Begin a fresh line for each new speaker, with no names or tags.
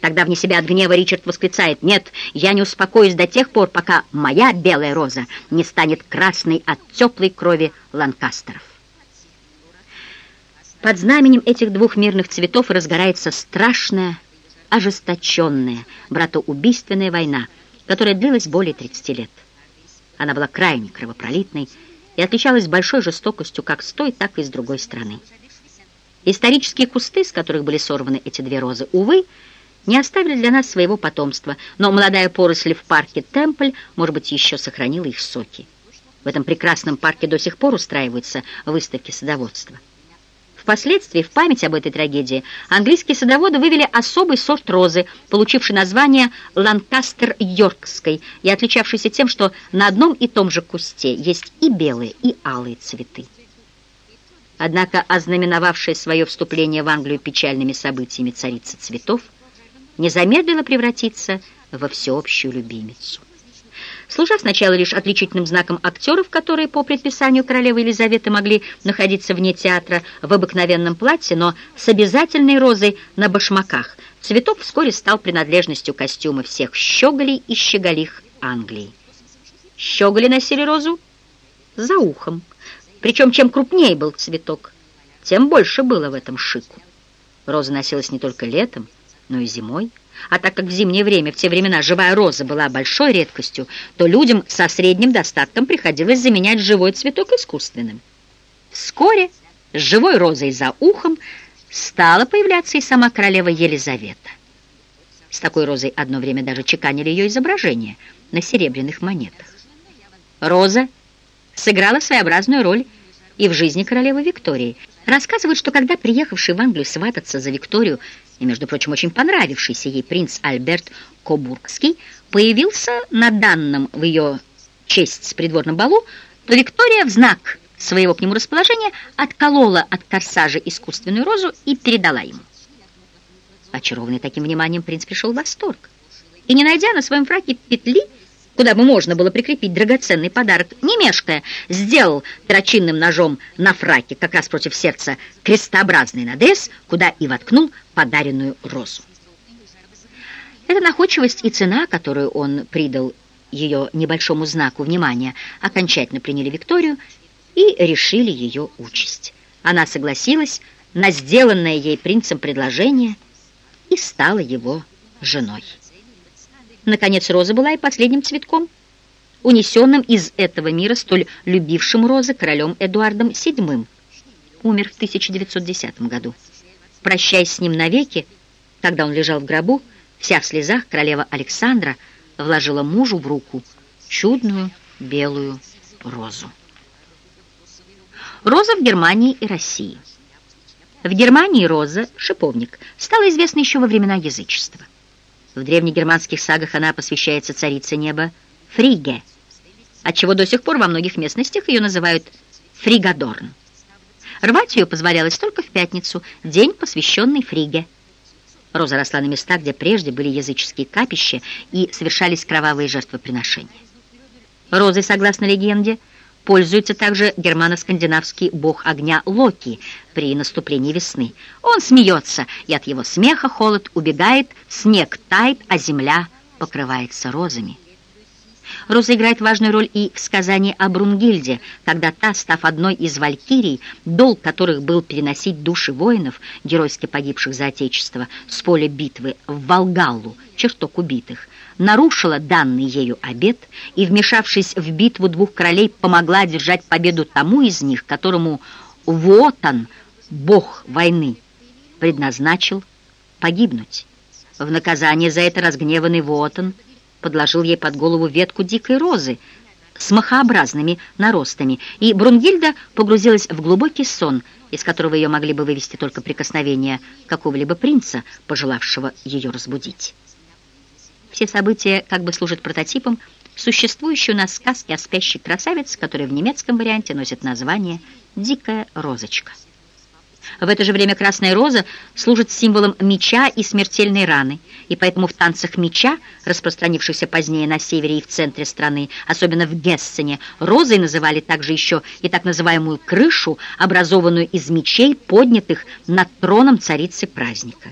Тогда вне себя от гнева Ричард восклицает, «Нет, я не успокоюсь до тех пор, пока моя белая роза не станет красной от теплой крови ланкастеров». Под знаменем этих двух мирных цветов разгорается страшная, ожесточенная, братоубийственная война, которая длилась более 30 лет. Она была крайне кровопролитной и отличалась большой жестокостью как с той, так и с другой стороны. Исторические кусты, с которых были сорваны эти две розы, увы, не оставили для нас своего потомства, но молодая поросль в парке Темпль, может быть, еще сохранила их соки. В этом прекрасном парке до сих пор устраиваются выставки садоводства. Впоследствии, в память об этой трагедии, английские садоводы вывели особый сорт розы, получивший название Ланкастер-Йоркской и отличавшийся тем, что на одном и том же кусте есть и белые, и алые цветы. Однако ознаменовавшая свое вступление в Англию печальными событиями царица цветов не замедлила превратиться во всеобщую любимицу. Служа сначала лишь отличительным знаком актеров, которые по предписанию королевы Елизаветы могли находиться вне театра в обыкновенном платье, но с обязательной розой на башмаках, цветок вскоре стал принадлежностью костюма всех щеголей и щеголих Англии. Щеголи носили розу за ухом, причем чем крупнее был цветок, тем больше было в этом шику. Роза носилась не только летом, но и зимой. А так как в зимнее время, в те времена, живая роза была большой редкостью, то людям со средним достатком приходилось заменять живой цветок искусственным. Вскоре с живой розой за ухом стала появляться и сама королева Елизавета. С такой розой одно время даже чеканили ее изображение на серебряных монетах. Роза сыграла своеобразную роль и в жизни королевы Виктории. Рассказывают, что когда приехавший в Англию свататься за Викторию и, между прочим, очень понравившийся ей принц Альберт Кобургский появился на данном в ее честь с придворном балу, то Виктория в знак своего к нему расположения отколола от корсажа искусственную розу и передала ему. Очарованный таким вниманием, принц пришел в восторг. И, не найдя на своем фраке петли, куда бы можно было прикрепить драгоценный подарок, не мешкая, сделал перочинным ножом на фраке, как раз против сердца, крестообразный надрез, куда и воткнул подаренную розу. Эта находчивость и цена, которую он придал ее небольшому знаку внимания, окончательно приняли Викторию и решили ее участь. Она согласилась на сделанное ей принцем предложение и стала его женой. Наконец, роза была и последним цветком, унесенным из этого мира столь любившим розы королем Эдуардом VII. Умер в 1910 году. Прощаясь с ним навеки, когда он лежал в гробу, вся в слезах королева Александра вложила мужу в руку чудную белую розу. Роза в Германии и России. В Германии роза, шиповник, стала известна еще во времена язычества. В древнегерманских сагах она посвящается царице неба Фриге, отчего до сих пор во многих местностях ее называют Фригадорн. Рвать ее позволялось только в пятницу, день, посвященный Фриге. Роза росла на местах, где прежде были языческие капища и совершались кровавые жертвоприношения. Розой, согласно легенде, Пользуется также германо-скандинавский бог огня Локи при наступлении весны. Он смеется, и от его смеха холод убегает, снег тает, а земля покрывается розами. Роза играет важную роль и в сказании о Брунгильде, когда та, став одной из валькирий, долг которых был переносить души воинов, геройски погибших за Отечество, с поля битвы в Волгаллу, чертог убитых, нарушила данный ею обет и, вмешавшись в битву двух королей, помогла одержать победу тому из них, которому Вотан, бог войны, предназначил погибнуть. В наказание за это разгневанный Вотан подложил ей под голову ветку дикой розы с махообразными наростами, и Брунгильда погрузилась в глубокий сон, из которого ее могли бы вывести только прикосновения какого-либо принца, пожелавшего ее разбудить. Все события как бы служат прототипом существующей у нас сказки о спящей красавице, которая в немецком варианте носит название «Дикая розочка». В это же время красная роза служит символом меча и смертельной раны, и поэтому в танцах меча, распространившихся позднее на севере и в центре страны, особенно в Гессене, розой называли также еще и так называемую крышу, образованную из мечей, поднятых над троном царицы праздника.